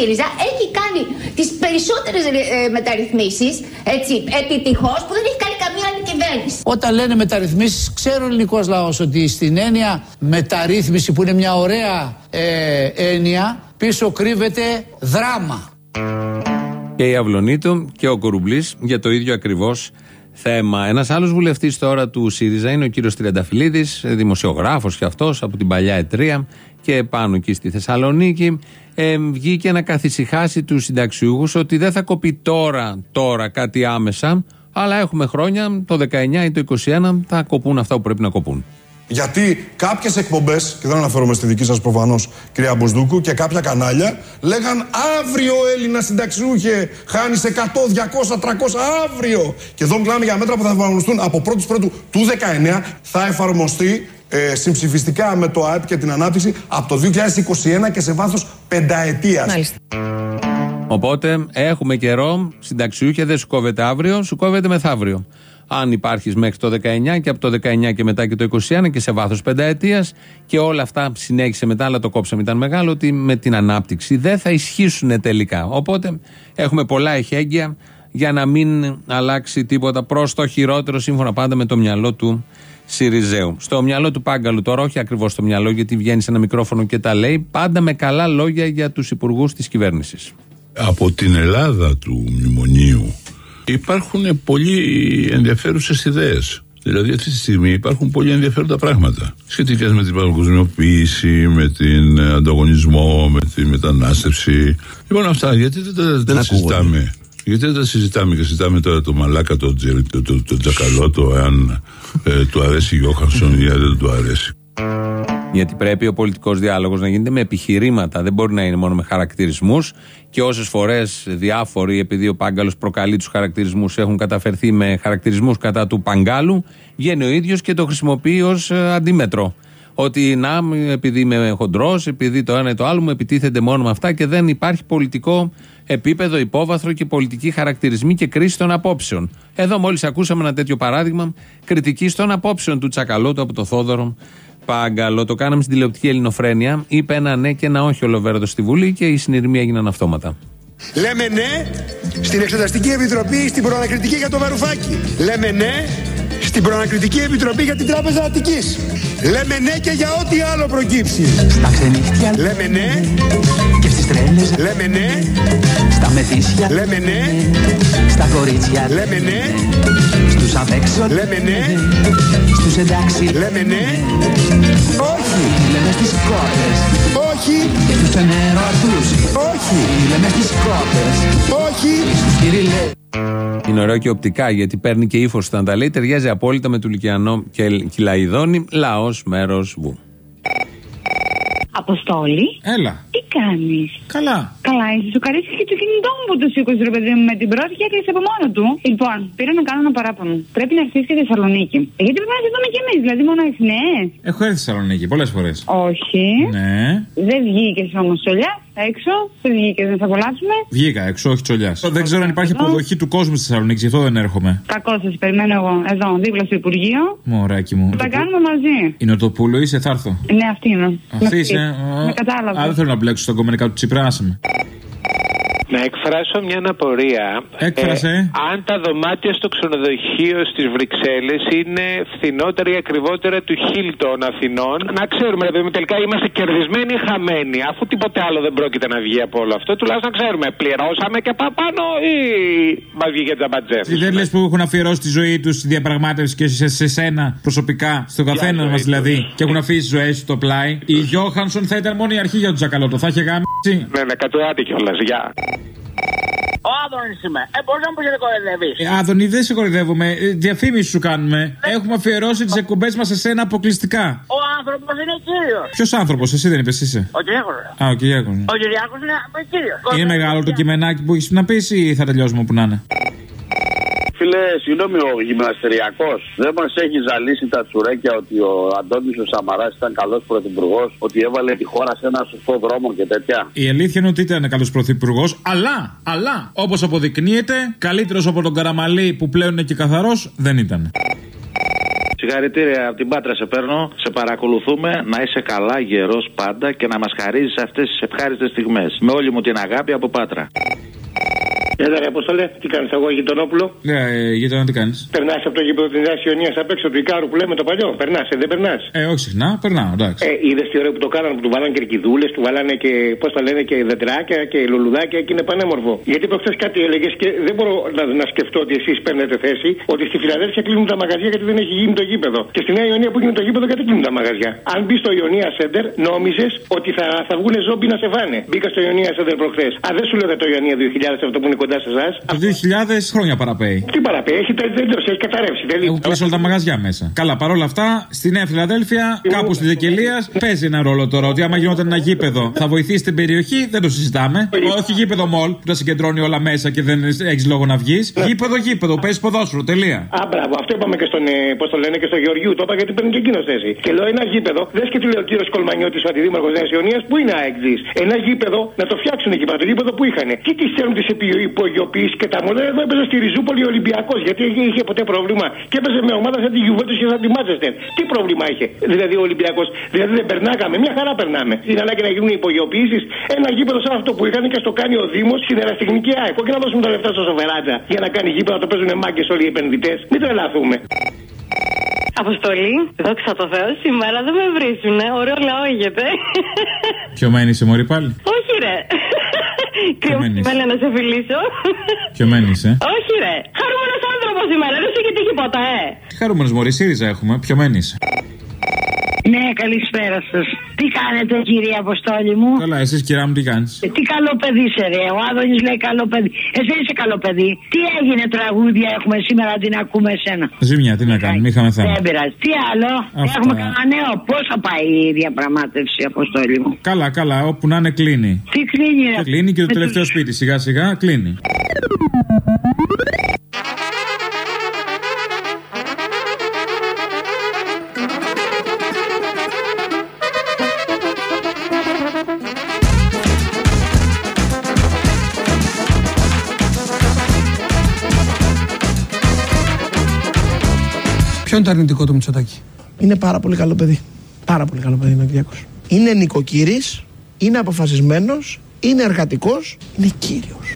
ΣΥΡΙΖΑ έχει κάνει τις περισσότερες ε, μεταρρυθμίσεις, έτσι, επιτυχώς, που δεν έχει κάνει καμία άλλη κυβέρνηση. Όταν λένε μεταρρυθμίσεις, ξέρει ο ελληνικός λαός ότι στην έννοια μεταρρύθμιση που είναι μια ωραία ε, έννοια, πίσω κρύβεται δράμα. Και η Αυλονίτου και ο Κορουμπλής για το ίδιο ακριβώς θέμα. Ένας άλλος βουλευτής τώρα του ΣΥΡΙΖΑ είναι ο κύριος Τριανταφυλλίδης, δημοσιογράφος και αυτός από την παλιά ετρία και πάνω εκεί στη Θεσσαλονίκη. Ε, βγήκε να καθησυχάσει τους συνταξιούχους ότι δεν θα κοπεί τώρα, τώρα κάτι άμεσα, αλλά έχουμε χρόνια, το 19 ή το 21 θα κοπούν αυτά που πρέπει να κοπούν. Γιατί κάποιες εκπομπές, και δεν αναφέρομαι στη δική σας προφανώς, κυρία Μποσδούκου, και κάποια κανάλια λέγαν αύριο Έλληνα συνταξιούχε, χάνεις 100, 200, 300, αύριο. Και εδώ μιλάμε για μέτρα που θα εφαρμοστούν από 1η Πρώτου του 19, θα εφαρμοστεί ε, συμψηφιστικά με το ΑΕΠ και την ανάπτυξη από το 2021 και σε βάθος πενταετίας. Οπότε έχουμε καιρό, συνταξιούχε δεν σου κόβεται αύριο, σου κόβεται μεθαύριο. Αν υπάρχεις μέχρι το 19 και από το 19 και μετά και το 21 και σε βάθος πενταετίας και όλα αυτά συνέχισε μετά, αλλά το κόψαμε. Ήταν μεγάλο ότι με την ανάπτυξη δεν θα ισχύσουν τελικά. Οπότε έχουμε πολλά εχέγγυα για να μην αλλάξει τίποτα προς το χειρότερο, σύμφωνα πάντα με το μυαλό του Σιριζέου. Στο μυαλό του Πάγκαλου τώρα, όχι ακριβώς στο μυαλό, γιατί βγαίνει σε ένα μικρόφωνο και τα λέει, πάντα με καλά λόγια για τους υπουργούς της κυβέρνησης. από την Ελλάδα του μνημονίου υπάρχουν πολύ ενδιαφέρουσες ιδέες. Δηλαδή αυτή τη στιγμή υπάρχουν πολύ ενδιαφέροντα πράγματα σχετικά με την παγκοσμιοποίηση, με την ε, ανταγωνισμό, με τη μετανάστευση. Λοιπόν αυτά γιατί δεν τα, τα συζητάμε; Γιατί δεν τα συζητάμε και συζητάμε τώρα το μαλάκα, το, τζε- το, το, το τζακαλώτο, αν ε, του αρέσει η Γιώχανσον ή αν δεν του αρέσει. Γιατί πρέπει ο πολιτικός διάλογος να γίνεται με επιχειρήματα. Δεν μπορεί να είναι μόνο με χαρακτηρισμούς. Και όσες φορές διάφοροι, επειδή ο Πάγκαλος προκαλεί τους χαρακτηρισμούς, έχουν καταφερθεί με χαρακτηρισμούς κατά του Παγκάλου, βγαίνει ο ίδιος και το χρησιμοποιεί ως αντίμετρο. Ότι να, επειδή είμαι χοντρός, επειδή το ένα ή το άλλο μου επιτίθενται μόνο με αυτά και δεν υπάρχει πολιτικό επίπεδο, υπόβαθρο και πολιτικοί χαρακτηρισμοί και κρίση των απόψεων. Εδώ μόλις ακούσαμε ένα τέτοιο παράδειγμα κριτική των απόψεων του Τσακαλώτου από το Θόδωρο Πάγκαλο. Το κάναμε στην τηλεοπτική Ελληνοφρένεια. Είπε ένα ναι και ένα όχι ολοβέρδο στη Βουλή και οι συνειρμοί έγιναν αυτόματα. Λέμε ναι στην Εξεταστική Επιτροπή στην Προανακριτική για το Βαρουφάκι. Λέμε ναι στην Προανακριτική Επιτροπή για την Τράπεζα Αττικής. Λέμε ναι και για ό,τι άλλο προκύψει. Στα ξενύχτια. Λέμε ναι. Και στις τρέλες. Λέμε ναι. Στα μεθύσια. Λέμε ναι. Στα κορίτσια Λέμε ναι. Στους απ' έξω Λέμε ναι. Στους εντάξει Λέμε ναι. Όχι. Λέμε στις κότες Όχι. Στους ενερωτούς Όχι. Λέμε στις κότες Όχι. Στους κυριλέ Είναι ωραίο και οπτικά γιατί παίρνει και ύφος όταν τα λέει. Ταιριάζει απόλυτα με του Λυκιανό και Κυλαϊδόνη. Λαός, μέρος, βου. Αποστόλη. Έλα. Τι κάνεις; Καλά. Καλά, είσαι. Σου καρίστηκε και το κινητό μου που το σήκωσε ρε παιδί μου με την πρώτη και έκλεισε από μόνο του. Λοιπόν, πήρα να κάνω ένα παράπονο. Πρέπει να έρθεις και Θεσσαλονίκη. Ε, Γιατί πρέπει να σε δούμε κι εμείς, δηλαδή μόνο οι νέε. Έχω έρθει στη Θεσσαλονίκη πολλές φορές. Όχι. Ναι. Δεν βγήκες όμως τσολιά έξω. Δεν βγήκε, δεν θα απολαύσουμε. Βγήκα έξω, όχι τσολιάς. Δεν ξέρω αν υπάρχει αποδοχή του κόσμου στη Θεσσαλονίκη, γι' αυτό δεν έρχομαι. Κακό σας περιμένω εγώ εδώ, δίπλα στο Υπουργείο. Μωράκι μου. Θα τα κάνουμε μαζί. Είναι το πουλο, είσαι, θα έρθω. Ναι, αυτή είναι. Αυτή είσαι. Με κατάλαβα. Α, δεν θέλω να μπλέξω στον κομμενικά του Τσίπρα, άσε με. Να εκφράσω μια απορία. Έκφρασε. αν τα δωμάτια στο ξενοδοχείο στις Βρυξέλλες είναι φθηνότερα ή ακριβότερα του Χίλτον Αθηνών, να ξέρουμε, δηλαδή τελικά είμαστε κερδισμένοι ή χαμένοι. Αφού τίποτε άλλο δεν πρόκειται να βγει από όλο αυτό, τουλάχιστον να ξέρουμε, πληρώσαμε και παραπάνω ή μας βγήκε τζαμπατζέ. Δεν λες που έχουν αφιερώσει τη ζωή τους στη διαπραγμάτευση και σε, σε σένα προσωπικά, στον καθένα μας δηλαδή, και έχουν αφήσει τι ζωές του στο πλάι. Η Γιώχανσον θα ήταν μόνο η αρχή για τον Τζακαλώτο. Θα είχε γάμισει. Ναι, ναι, κατουράτη κιόλας. Γεια. Ο Άδωνης είμαι. Ε, πώ να μου σε κοροϊδεύεις. Ε, Άδωνη, δεν σε κοροϊδεύουμε. Ε, Διαφήμιση σου κάνουμε. Έχουμε αφιερώσει τις εκπομπές μας σε σένα αποκλειστικά. Ο άνθρωπος είναι κύριος. Ποιος άνθρωπος, εσύ δεν είπες, είσαι; Ο Κυριάκος. Α, ο Κυριάκος. Ο Κυριάκος είναι κύριος. Είναι μεγάλο το κειμενάκι που έχεις να πεις ή θα τελειώσουμε που να είναι; Φίλε, συγγνώμη, ο γυμναστεριακό δεν μας έχει ζαλίσει τα τσουρέκια ότι ο Αντώνης ο Σαμαράς ήταν καλός πρωθυπουργός, ότι έβαλε τη χώρα σε ένα σωστό δρόμο και τέτοια. Η αλήθεια είναι ότι ήταν καλός πρωθυπουργός, αλλά, αλλά, όπως αποδεικνύεται, καλύτερος από τον Καραμαλή που πλέον είναι και καθαρός δεν ήταν. Συγχαρητήρια από την Πάτρα σε παίρνω. Σε παρακολουθούμε να είσαι καλά, γερός πάντα και να μας χαρίζεις αυτές τις ευχάριστες στιγμές. Με όλη μου την αγάπη από Πάτρα. Έλα, ρε Αποστολέ, τι κάνεις εγώ, γειτονόπουλο. Ναι, ε, γείτονα, τι κάνεις; Περνάς από το γήπεδο της Νέας Ιωνίας απ' έξω του Ικάρου που λέμε το παλιό. Περνάς, ε, δεν περνάς; Ε, όχι συχνά, περνάω, εντάξει. Ε, είδες τι ωραίο που το κάνανε που του βάλανε κερκιδούλες, του βάλανε και πώς τα λένε και δεντράκια και λουλουδάκια και είναι πανέμορφο. Γιατί προχθές κάτι έλεγες και δεν μπορώ να, να σκεφτώ ότι εσείς παίρνετε θέση ότι στη Φιλαδέλφια κλείνουν τα μαγαζιά γιατί δεν έχει γίνει το γήπεδο. Και στη Νέα Ιωνία που γίνει το γήπεδο γιατί κλείνουν τα μαγαζιά. Αν μπει στο Ιωνία Σέντερ, νόμιζες ότι θα, θα βγουν ζόμπι να σε βάνε. Μπήκα στο Ιωνία Σέντερ προχθές. Α, δεν σου λέω το Ιωνία 2000 αυτό που είναι κοντά σε εσάς. Το 2000 χρόνια παραπέει. Τι παραπέει, έχει τελειώσει, έχει καταρρεύσει. Δεν Έχουν κλείσει όλα τα μαγαζιά μέσα. Καλά, παρόλα αυτά, στη Νέα Φιλαδέλφια, κάπου στη Δεκελία, παίζει ένα ρόλο τώρα ότι άμα γινόταν ένα γήπεδο θα βοηθήσει την περιοχή, δεν το συζητάμε. Όχι γήπεδο μολ που τα συγκεντρώνει όλα μέσα και δεν έχεις λόγο να βγεις. Γήπεδο, γήπεδο, παίζεις ποδόσφαιρο, τελεία. Α, μπράβο, αυτό είπαμε και στον, ε, πώς το λένε, και στο Γεωργίου. Το είπα γιατί παίρνει και εκείνος θέση. Και λέω ένα γήπεδο, δες και τι λέει ο κύριος Κολμανιώτης, ο αντιδήμαρχος Νέας Ιωνίας, που είναι αεξή. Ένα γήπεδο να το φτιάξουν εκεί πέρα, το γήπεδο που είχαν. Τι τι θέλουν τις υπογειοποιήσει και τα μοντέλα. Εδώ έπαιζε στη Ριζούπολη Ολυμπιακός γιατί είχε, είχε ποτέ πρόβλημα. Και έπαιζε με ομάδα σαν τη Γιουβέντους και σαν τη Μάτσεστερ. Τι πρόβλημα είχε; Δηλαδή ο Ολυμπιακός. Δηλαδή δεν περνάγαμε, μια χαρά περνάμε. Είναι ανάγκη να γίνουν υπογειοποιήσει. Ένα γήπεδο σαν αυτό που είχαν και στο κάνει ο Δήμος στην εραστεχνική ΑΕΚ. Όχι να δώσουμε τα λεφτά στο Σοφεράτζα για να κάνει γήπεδο να το παίζουν μάγκες όλοι οι επενδυτές. Μην τρελαθούμε. Αποστολή, δόξα τω Θεώ, σήμερα δεν με βρίζουνε. Ωραίο λαό ήγεται. Ποιο μένει σε μωρή πάλι; Όχι, ρε. Κρυωμένα να σε φιλήσω. Ποιο μένει, ε. Όχι, ρε. Χαρούμενος άνθρωπος σήμερα, δεν σου έχει τύχει ποτέ. Τι χαρούμενος μωρή, ΣΥΡΙΖΑ έχουμε. Ποιο μένει. Ναι, καλησπέρα σας. Τι κάνετε, κύριε Αποστόλη μου; Καλά, εσείς κυρά μου τι κάνεις; Ε, Τι καλό παιδί σε ρε. Ο Άδωνης λέει καλό παιδί. Εσύ είσαι καλό παιδί. Τι έγινε τραγούδια έχουμε σήμερα την ακούμε εσένα; Ζημιά, τι να κάνουμε, είχαμε θέμα. Δεν πειράζει. Τι άλλο; Αυτά. Έχουμε κανένα νέο; Πώ θα πάει η διαπραγμάτευση, Αποστόλη μου; Καλά, καλά, όπου να είναι κλείνει. Τι κλείνει, ρε. Και κλείνει και το Με τελευταίο τους- σπίτι, σιγά σιγά κλείνει. Ποιο είναι το αρνητικό του Μητσοτάκη; Είναι πάρα πολύ καλό παιδί. Πάρα πολύ καλό παιδί είναι ο Κυριάκος. Είναι νοικοκύρης, είναι αποφασισμένος, είναι εργατικός, είναι κύριος.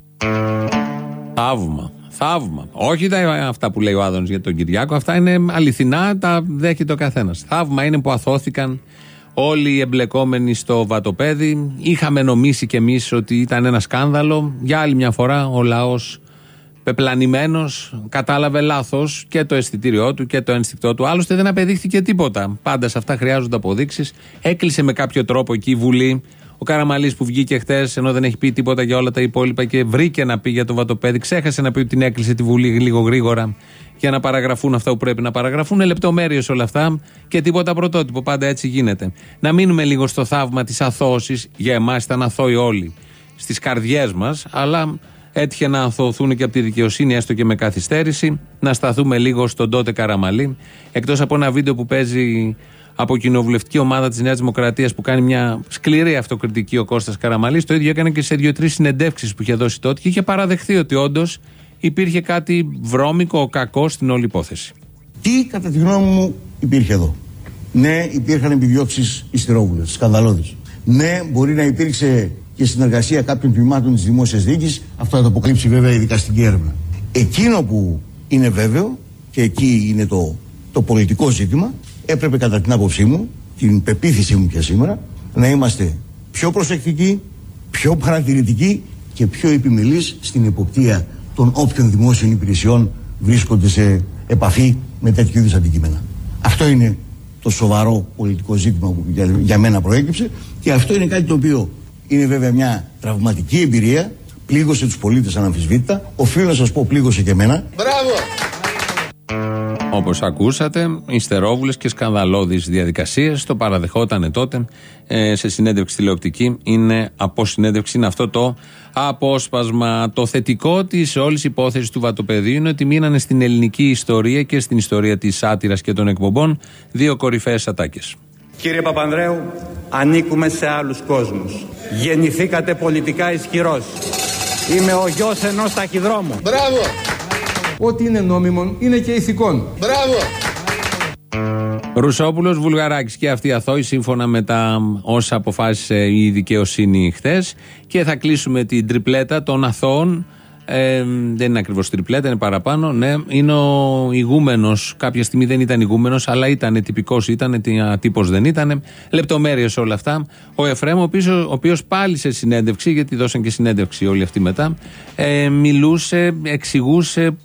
Θαύμα. Θαύμα. Όχι τα, αυτά που λέει ο Άδωνης για τον Κυριάκο. Αυτά είναι αληθινά, τα δέχεται ο καθένας. Θαύμα είναι που αθώθηκαν όλοι οι εμπλεκόμενοι στο βατοπέδι. Είχαμε νομίσει κι εμείς ότι ήταν ένα σκάνδαλο. Για άλλη μια φορά ο λαός πεπλανημένος, κατάλαβε λάθος και το αισθητήριό του και το ένστικτό του. Άλλωστε δεν απεδείχθηκε τίποτα. Πάντα σε αυτά χρειάζονται αποδείξεις. Έκλεισε με κάποιο τρόπο εκεί η Βουλή. Ο Καραμαλής που βγήκε χθες, ενώ δεν έχει πει τίποτα για όλα τα υπόλοιπα και βρήκε να πει για το βατοπέδι, ξέχασε να πει ότι την έκλεισε τη Βουλή λίγο γρήγορα για να παραγραφούν αυτά που πρέπει να παραγραφούν. Είναι λεπτομέρειες όλα αυτά και τίποτα πρωτότυπο. Πάντα έτσι γίνεται. Να μείνουμε λίγο στο θαύμα της αθώωση. Για εμάς ήταν αθώοι όλοι στις καρδιές μας, αλλά έτυχε να ανθωθούν και από τη δικαιοσύνη, έστω και με καθυστέρηση. Να σταθούμε λίγο στον τότε Καραμαλή. Εκτός από ένα βίντεο που παίζει από κοινοβουλευτική ομάδα της Νέας Δημοκρατίας που κάνει μια σκληρή αυτοκριτική ο Κώστας Καραμαλής. Το ίδιο έκανε και σε δύο-τρεις συνεντεύξεις που είχε δώσει τότε και είχε παραδεχθεί ότι όντως υπήρχε κάτι βρώμικο, κακό στην όλη υπόθεση. Τι κατά τη γνώμη μου υπήρχε εδώ; Ναι, υπήρχαν επιδιώξεις ιστερόβουλε, σκανδαλώδεις. Ναι, μπορεί να υπήρξε και συνεργασία κάποιων τμήματων της δημόσιας διοίκησης. Αυτό θα το αποκρύψει βέβαια η δικαστική έρευνα. Εκείνο που είναι βέβαιο και εκεί είναι το, το πολιτικό ζήτημα, έπρεπε κατά την άποψή μου, την πεποίθησή μου πια σήμερα, να είμαστε πιο προσεκτικοί, πιο παρατηρητικοί και πιο επιμελείς στην εποπτεία των όποιων δημόσιων υπηρεσιών βρίσκονται σε επαφή με τέτοιου είδους αντικείμενα. Αυτό είναι το σοβαρό πολιτικό ζήτημα που για, για μένα προέκυψε και αυτό είναι κάτι το οποίο είναι βέβαια μια τραυματική εμπειρία. Πλήγωσε τους πολίτες αναμφισβήτητα. Οφείλω να σας πω, πλήγωσε και εμένα. Μπράβο! Όπως ακούσατε, ιστερόβουλες και σκανδαλώδεις διαδικασίες. Το παραδεχόταν τότε ε, σε συνέντευξη τηλεοπτική. Είναι από συνέντευξη, είναι αυτό το απόσπασμα. Το θετικό της όλης υπόθεσης του βατοπεδίου είναι ότι μείνανε στην ελληνική ιστορία και στην ιστορία της άτυρα και των εκπομπών δύο κορυφαίες ατάκες. Κύριε Παπανδρέου, ανήκουμε σε άλλους κόσμους. Γεννηθήκατε πολιτικά ισχυρός. Είμαι ο γιος ενός ταχυδρόμου. Μπράβο! Ό,τι είναι νόμιμον είναι και ηθικόν. Μπράβο! Ρουσόπουλος Βουλγαράκης και αυτή αθώοι σύμφωνα με τα όσα αποφάσισε η δικαιοσύνη χθες. Και θα κλείσουμε την τριπλέτα των αθώων ε, δεν είναι ακριβώς τριπλέτα, είναι παραπάνω. Ναι, είναι ο ηγούμενος. Κάποια στιγμή δεν ήταν ηγούμενος, αλλά ήταν τυπικός, ήταν τύπος δεν ήταν. Λεπτομέρειες όλα αυτά. Ο Εφρέμ, ο οποίος πάλι σε συνέντευξη, γιατί δώσαν και συνέντευξη όλοι αυτοί μετά, ε, μιλούσε, εξηγούσε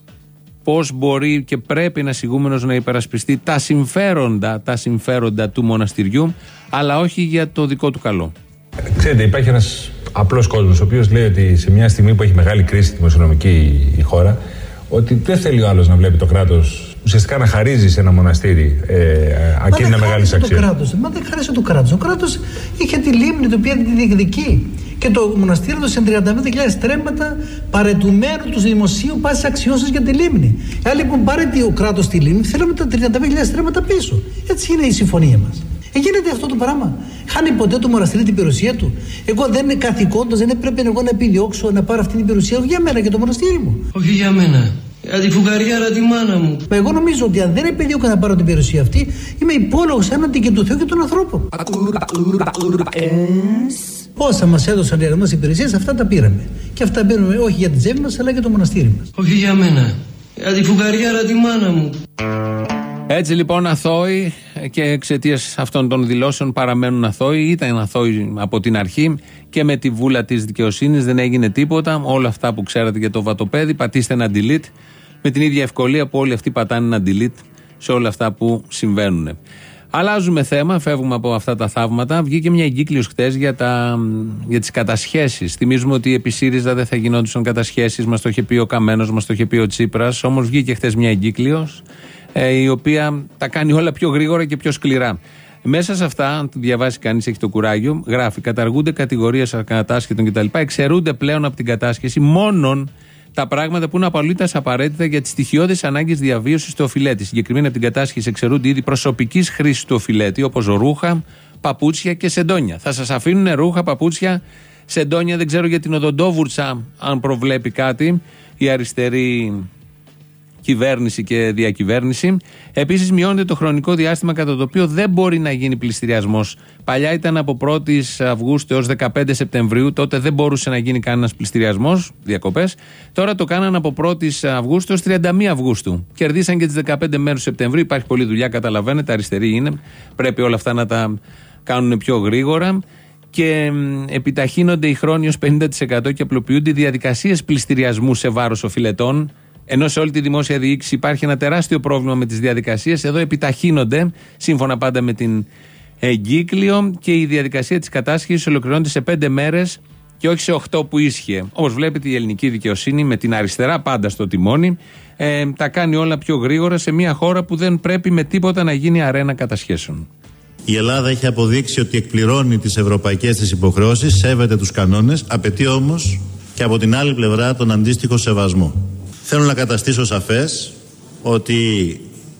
πώς μπορεί και πρέπει ένας ηγούμενος να υπερασπιστεί τα συμφέροντα, τα συμφέροντα του μοναστηριού, αλλά όχι για το δικό του καλό. Ξέρετε, υπάρχει ένας απλός κόσμος, ο οποίος λέει ότι σε μια στιγμή που έχει μεγάλη κρίση δημοσιονομική η χώρα, ότι δεν θέλει ο άλλος να βλέπει το κράτος ουσιαστικά να χαρίζει σε ένα μοναστήρι ε, ακίνητα μεγάλης αξίας. Μα δεν χάρισε το κράτος. Ο κράτος είχε τη λίμνη, το οποία τη διεκδικεί. Και το μοναστήρι έδωσε 35.000 στρέμματα παρετουμένου του δημοσίου πάση αξιώσει για τη λίμνη. Εάν λοιπόν πάρετε ο κράτος τη λίμνη, θέλουμε τα 35.000 στρέμματα πίσω. Έτσι είναι η συμφωνία μας. Ε, γίνεται αυτό το πράγμα. Χάνει ποτέ το μοναστήρι την περιουσία του. Εγώ δεν είναι καθηκόντο, δεν έπρεπε εγώ να επιδιώξω να πάρω αυτή την περιουσία για μένα και το μοναστήρι μου. Όχι για μένα. Για τη φουγγαριάρα τη μάνα μου. Μα εγώ νομίζω ότι αν δεν επιδιώκα να πάρω την περιουσία αυτή, είμαι υπόλογος έναντι και του Θεού και των ανθρώπων. Όσα μας έδωσαν οι αρμόδιε υπηρεσίες, αυτά τα πήραμε. Και αυτά πήραμε όχι για την τσέπη μας, αλλά για το μοναστήρι μας. Όχι για μένα. Για τη φουγγαριάρα τη μάνα μου. Έτσι λοιπόν αθώοι και εξαιτίας αυτών των δηλώσεων παραμένουν αθώοι. Ήταν αθώοι από την αρχή και με τη βούλα της δικαιοσύνης δεν έγινε τίποτα. Όλα αυτά που ξέρατε για το βατοπέδι, πατήστε ένα delete με την ίδια ευκολία που όλοι αυτοί πατάνε ένα delete σε όλα αυτά που συμβαίνουν. Αλλάζουμε θέμα, φεύγουμε από αυτά τα θαύματα. Βγήκε μια εγκύκλιος χτες για, τα, για τις κατασχέσεις. Θυμίζουμε ότι επί ΣΥΡΙΖΑ δεν θα γινόντουσαν κατασχέσεις. Μας το είχε πει ο Καμένος, μας το είχε πει ο Τσίπρας. Όμως βγήκε χθε μια εγκύκλιος ε, η οποία τα κάνει όλα πιο γρήγορα και πιο σκληρά. Μέσα σε αυτά, αν το διαβάσει κανείς, έχει το κουράγιο, γράφει: Καταργούνται κατηγορίες ακατάσχετων κτλ. Εξαιρούνται πλέον από την κατάσχεση μόνον τα πράγματα που είναι απολύτως απαραίτητα για τις στοιχειώδεις ανάγκες διαβίωσης του οφειλέτη. Συγκεκριμένα από την κατάσχεση εξαιρούνται ήδη προσωπικής χρήσης του οφειλέτη, όπως ρούχα, παπούτσια και σεντόνια. Θα σας αφήνουν ρούχα, παπούτσια, σεντόνια. Δεν ξέρω για την οδοντόβουρτσα, αν προβλέπει κάτι η αριστερή κυβέρνηση και διακυβέρνηση. Επίσης, μειώνεται το χρονικό διάστημα κατά το οποίο δεν μπορεί να γίνει πληστηριασμός. Παλιά ήταν από 1η Αυγούστου έως 15 Σεπτεμβρίου, τότε δεν μπορούσε να γίνει κανένας πληστηριασμός, διακοπές. Τώρα το κάναν από 1η Αυγούστου έως 31 Αυγούστου. Κερδίσαν και τις 15 μέρε Σεπτεμβρίου. Υπάρχει πολλή δουλειά, καταλαβαίνετε, αριστερή είναι. Πρέπει όλα αυτά να τα κάνουν πιο γρήγορα. και μ, επιταχύνονται οι χρόνοι ως 50% και απλοποιούνται οι διαδικασίες πληστηριασμού σε βάρος οφειλετών. Ενώ σε όλη τη δημόσια διοίκηση υπάρχει ένα τεράστιο πρόβλημα με τις διαδικασίες, εδώ επιταχύνονται σύμφωνα πάντα με την εγκύκλιο και η διαδικασία της κατάσχεσης ολοκληρώνεται σε πέντε μέρες και όχι σε 8 που ίσχυε. Όπως βλέπετε, η ελληνική δικαιοσύνη με την αριστερά πάντα στο τιμόνι ε, τα κάνει όλα πιο γρήγορα σε μια χώρα που δεν πρέπει με τίποτα να γίνει αρένα κατασχέσεων. Η Ελλάδα έχει αποδείξει ότι εκπληρώνει τις ευρωπαϊκές της υποχρεώσεις, σέβεται τους κανόνες, απαιτεί όμως και από την άλλη πλευρά τον αντίστοιχο σεβασμό. Θέλω να καταστήσω σαφές ότι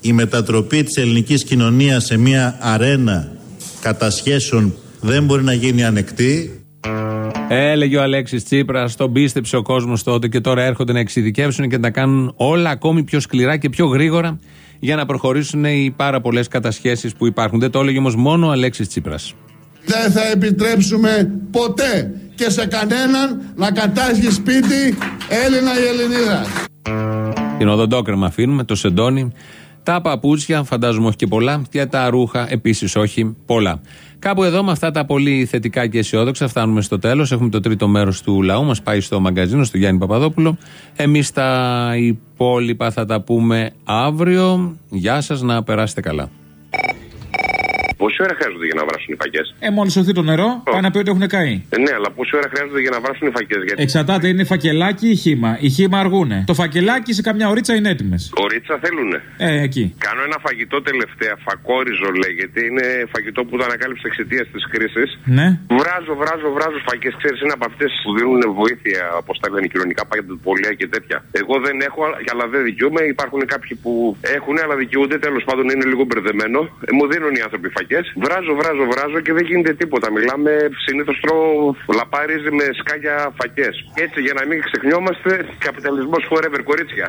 η μετατροπή της ελληνικής κοινωνίας σε μια αρένα κατασχέσεων δεν μπορεί να γίνει ανεκτή Έλεγε ο Αλέξης Τσίπρας, τον πίστεψε ο κόσμος τότε και τώρα έρχονται να εξειδικεύσουν και να τα κάνουν όλα ακόμη πιο σκληρά και πιο γρήγορα για να προχωρήσουν οι πάρα πολλές κατασχέσεις που υπάρχουν. Δεν το έλεγε όμως μόνο ο Αλέξης Τσίπρας. Δεν θα επιτρέψουμε ποτέ και σε κανέναν να κατάσχει σπίτι Έλληνα ή Ελληνίδας. Την οδοντόκρεμα αφήνουμε, το σεντόνι, τα παπούτσια, φαντάζομαι όχι και πολλά, και τα ρούχα επίσης όχι πολλά. Κάπου εδώ με αυτά τα πολύ θετικά και αισιόδοξα φτάνουμε στο τέλος. Έχουμε το τρίτο μέρος του λαού μας πάει στο μαγκαζίνο, στο Γιάννη Παπαδόπουλο. Εμείς τα υπόλοιπα θα τα πούμε αύριο. Γεια σας, να περάσετε καλά. Πόση ώρα χρειάζονται για να βράσουν οι φακές; Ε, μόλις σωθεί το νερό, πάει να πει ότι έχουν καεί. Ε, ναι, αλλά πόση ώρα χρειάζονται για να βράσουν οι φακές. Γιατί Εξαρτάται, είναι φακελάκι ή χήμα. Οι χήμα αργούνε. Το φακελάκι σε καμιά ωρίτσα είναι έτοιμες. κορίτσα θέλουνε; Ε, εκεί. Κάνω ένα φαγητό τελευταία, φακόριζο λέγεται. Είναι φαγητό που το ανακάλυψε εξαιτίας της κρίση. Ναι. Βράζω, βράζω, βράζω φακές. Ξέρεις, είναι από αυτές που δίνουν βοήθεια, όπως τα λένε κοινωνικά παγιατοπολία και τέτοια. Εγώ δεν έχω, αλλά δεν δικαιούμαι. Υπάρχουν κάποιοι που έχουν, αλλά δικαιούνται. Τέλος πάντων είναι λίγο μπερδεμένο. Ε, μου δίνουν οι άνθρωποι φακές. Βράζω, βράζω, βράζω και δεν γίνεται τίποτα. Μιλάμε συνήθως τρώω λαπάριζε με σκάγια φακές. Έτσι για να μην ξεχνιόμαστε, καπιταλισμός forever, κορίτσια.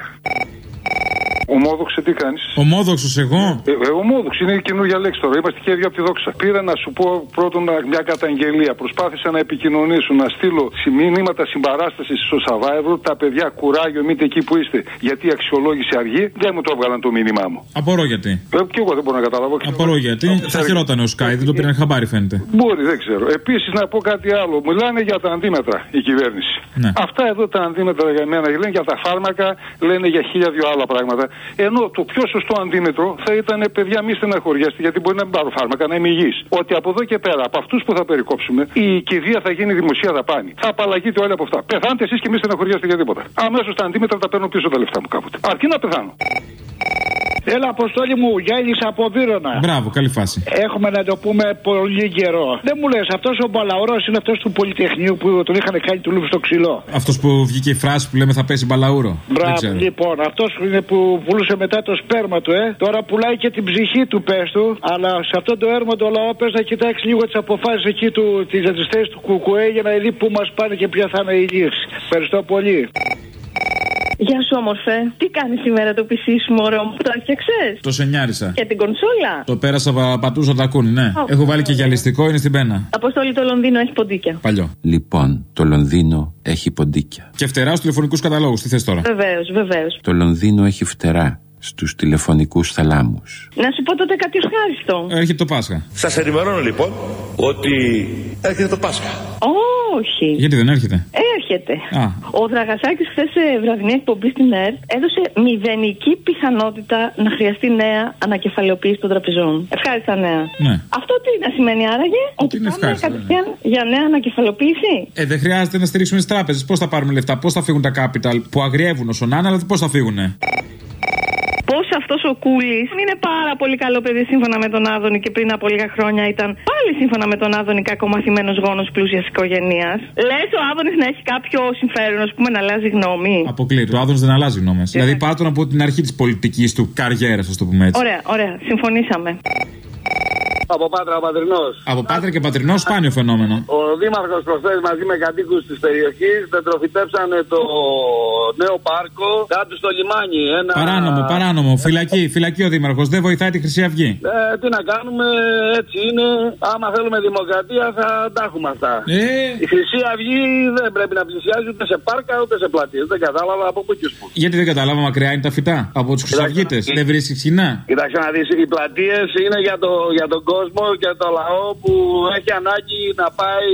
Ομόδοξε τι κάνεις; Ομόδοξος εγώ; Ε, ε, ομόδοξο είναι η καινούργια λέξη τώρα. Είμαστε χέρια από τη δόξα. Πήρα να σου πω πρώτον μια καταγγελία. Προσπάθησα να επικοινωνήσω, να στείλω μηνύματα συμπαράστασης στο Σαββάευρο. Τα παιδιά κουράγιο, μήτε εκεί που είστε. Γιατί η αξιολόγηση αργεί. Δεν μου το έβγαλαν το μήνυμά μου. Απορώ γιατί. Ε, και εγώ δεν μπορώ να καταλάβω. Απορώ γιατί. Θα χαιρόταν ο Σκάι, δεν το πήραν χαμπάρι φαίνεται. Μπορεί, δεν ξέρω. Επίσης να πω κάτι άλλο. Μιλάνε για τα αντίμετρα η κυβέρνηση. Ναι. Αυτά εδώ τα αντίμετρα για μένα λένε για τα φάρμακα, λένε για χίλια δυο άλλα πράγματα. Ενώ το πιο σωστό αντίμετρο θα ήταν παιδιά μη στεναχωριέστε, γιατί μπορεί να μην πάρω φάρμακα, να είμαι υγιής. Ότι από εδώ και πέρα, από αυτούς που θα περικόψουμε, η κηδεία θα γίνει δημοσία δαπάνη. Θα απαλλαγείτε όλοι από αυτά. Πεθάνετε εσείς και μη στεναχωριέστε για τίποτα. Αμέσως τα αντίμετρα τα παίρνω πίσω τα λεφτά μου κάποτε. Αρκεί να πεθάνω. Έλα, αποστόλη μου, γέλη από Βύρονα. Μπράβο, καλή φάση. Έχουμε να το πούμε πολύ καιρό. Δεν μου λες, αυτός ο Μπαλαουρό είναι αυτός του Πολυτεχνείου που τον είχαν κάνει του λούβου στο ξυλό. Αυτός που βγήκε η φράση που λέμε θα πέσει μπαλαούρο. Δεν Μπράβο, ξέρω. λοιπόν, αυτός είναι που πουλούσε μετά το σπέρμα του, ε. Τώρα πουλάει και την ψυχή του, πες του. Αλλά σε αυτό το έρμο το λαό πες να κοιτάξει λίγο τις αποφάσεις εκεί του, τις θέσει του Κουκουέ για να δει πού μας πάνε και ποια θα είναι η λήξη. Ευχαριστώ πολύ. Γεια σου, όμορφε. Τι κάνεις σήμερα το PC σου, ωραίο μου, το έφτιαξε. Το σενιάρισα. Και την κονσόλα; Το πέρασα πα- πατούσα τα κούνη, ναι. Ω. Έχω βάλει και γυαλιστικό, είναι στην πένα. Αποστόλη το Λονδίνο έχει ποντίκια. Παλιό. Λοιπόν, το Λονδίνο έχει ποντίκια. Και φτερά στους τηλεφωνικούς καταλόγους. Τι θες τώρα; Βεβαίως, βεβαίως. Το Λονδίνο έχει φτερά στους τηλεφωνικούς θαλάμους. Να σου πω τότε κάτι ευχάριστο. Έρχεται το Πάσχα. Σας ενημερώνω λοιπόν ότι έρχεται το Πάσχα. Όχι. Γιατί δεν έρχεται; Έρχεται. Α. Ο Δραγασάκης χθες σε βραδινή εκπομπή στην ΕΡΤ έδωσε μηδενική πιθανότητα να χρειαστεί νέα ανακεφαλαιοποίηση των τραπεζών. Ευχάριστα νέα. Ναι. Αυτό τι να σημαίνει άραγε, ότι είναι πάμε ευχάριστο, κατευθείαν για νέα ανακεφαλαιοποίηση; Ε, δεν χρειάζεται να στηρίξουμε τις τράπεζες. Πώς θα πάρουμε λεφτά, πώς θα φύγουν τα capital που αγριεύουν όσο να είναι, αλλά πώς θα φύγουνε; Πώ αυτός ο Κούλης είναι πάρα πολύ καλό παιδί σύμφωνα με τον Άδωνη και πριν από λίγα χρόνια ήταν πάλι σύμφωνα με τον Άδωνη κακομαθημένος γόνος πλούσιας οικογένειας. Λες ο Άδωνης να έχει κάποιο συμφέρον, ας πούμε, να αλλάζει γνώμη; Αποκλείεται. Ο Άδωνο δεν αλλάζει γνώμε. Δηλαδή, πάρ' τον από την αρχή της πολιτικής του καριέρας, ας το πούμε έτσι. Ωραία, ωραία, συμφωνήσαμε. Από Πάτρα Πατρινός. Από Πάτρα και Πατρινός, σπάνιο φαινόμενο. Ο Δήμαρχος προχθέ μαζί με κατοίκους της περιοχής τετροφυτέψανε το νέο πάρκο κάτω στο λιμάνι. Ένα... Παράνομο, παράνομο. Φυλακή, φυλακή ο Δήμαρχος. Δεν βοηθάει τη Χρυσή Αυγή. Ε, τι να κάνουμε, έτσι είναι. Άμα θέλουμε δημοκρατία θα τα έχουμε αυτά. Ε. Η Χρυσή Αυγή δεν πρέπει να πλησιάζει ούτε σε πάρκα ούτε σε πλατείες. Δεν κατάλαβα από πού και πούς. Γιατί δεν κατάλαβα, μακριά είναι τα φυτά. Από τους Χρυσαυγίτες. Δεν βρίσκεις κοινά. Κοιτάξτε να δεις, οι πλατείες είναι για, το, για τον κόσμο κόσμο και το λαό που έχει ανάγκη να πάει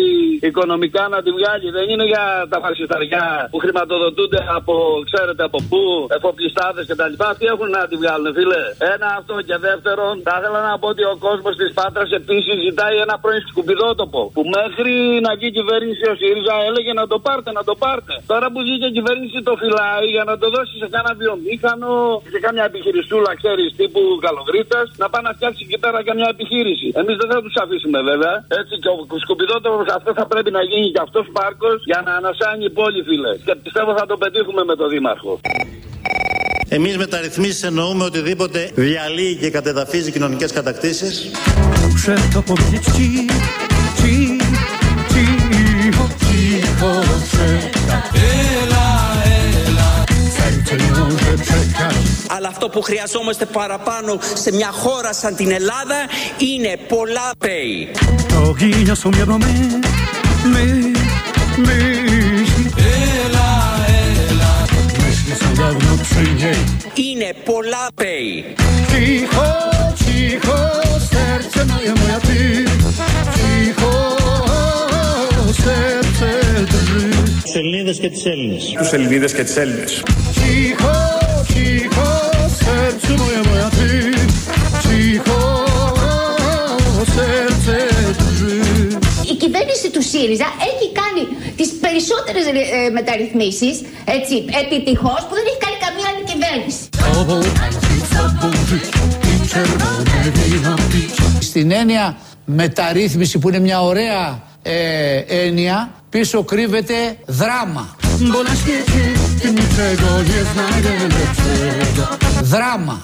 οικονομικά να τη βγάλει. Δεν είναι για τα φασισταριά που χρηματοδοτούνται από, ξέρετε από πού, εφοπλιστάδε κτλ. Αυτοί έχουν να τη βγάλουν, φίλε. Ένα αυτό και δεύτερον, θα ήθελα να πω ότι ο κόσμος της Πάτρας επίσης ζητάει ένα πρώην σκουπιδότοπο. Που μέχρι να βγει η κυβέρνηση ο ΣΥΡΙΖΑ έλεγε να το πάρτε, να το πάρτε. Τώρα που βγήκε η κυβέρνηση το φυλάει για να το δώσει σε κάνα βιομήχανο, σε κάμια επιχειριστούλα, ξέρεις τύπου καλογρίτα, να πάει να φτιάξει εκεί πέρα και μια επιχείρηση. Εμεί δεν θα του αφήσουμε βέβαια. Έτσι και ο σκουπιδότοπο αυτό θα πρέπει να γίνει και αυτό πάρκο για να ανασάνει η πόλη, φίλε. Και πιστεύω θα το πετύχουμε με τον Δήμαρχο. Εμείς με τα ρυθμίσεις εννοούμε οτιδήποτε διαλύει και κατεδαφίζει κοινωνικές κατακτήσεις. Muszę που χρειαζόμαστε παραπάνω σε μια χώρα σαν την Ελλάδα είναι πολλά pay. To ginia są wiadome, my, myśli. Ela, ela, myśli są dawno przy niej. Είναι πολλά pay. Cicho, cicho, serce moje, moja ty. Cicho, serce drży. Τους Ελληνίδες και τις Έλληνες. Τους Ελληνίδες και τις Έλληνες. Cicho, cicho, του ΣΥΡΙΖΑ έχει κάνει τις περισσότερες ε, μεταρρυθμίσεις, έτσι, επιτυχώς, που δεν έχει κάνει καμία άλλη κυβέρνηση. Tobą tańczyć, sobą żyć i czerwone wino pić. Στην έννοια μεταρρύθμιση που είναι μια ωραία ε, έννοια, πίσω κρύβεται δράμα. Bo na świecie tym niczego nie znajdę lepszego. Δράμα.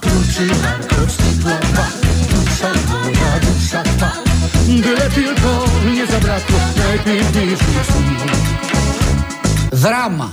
Byle tylko nie zabrakło najpiękniejszych snów. Drama.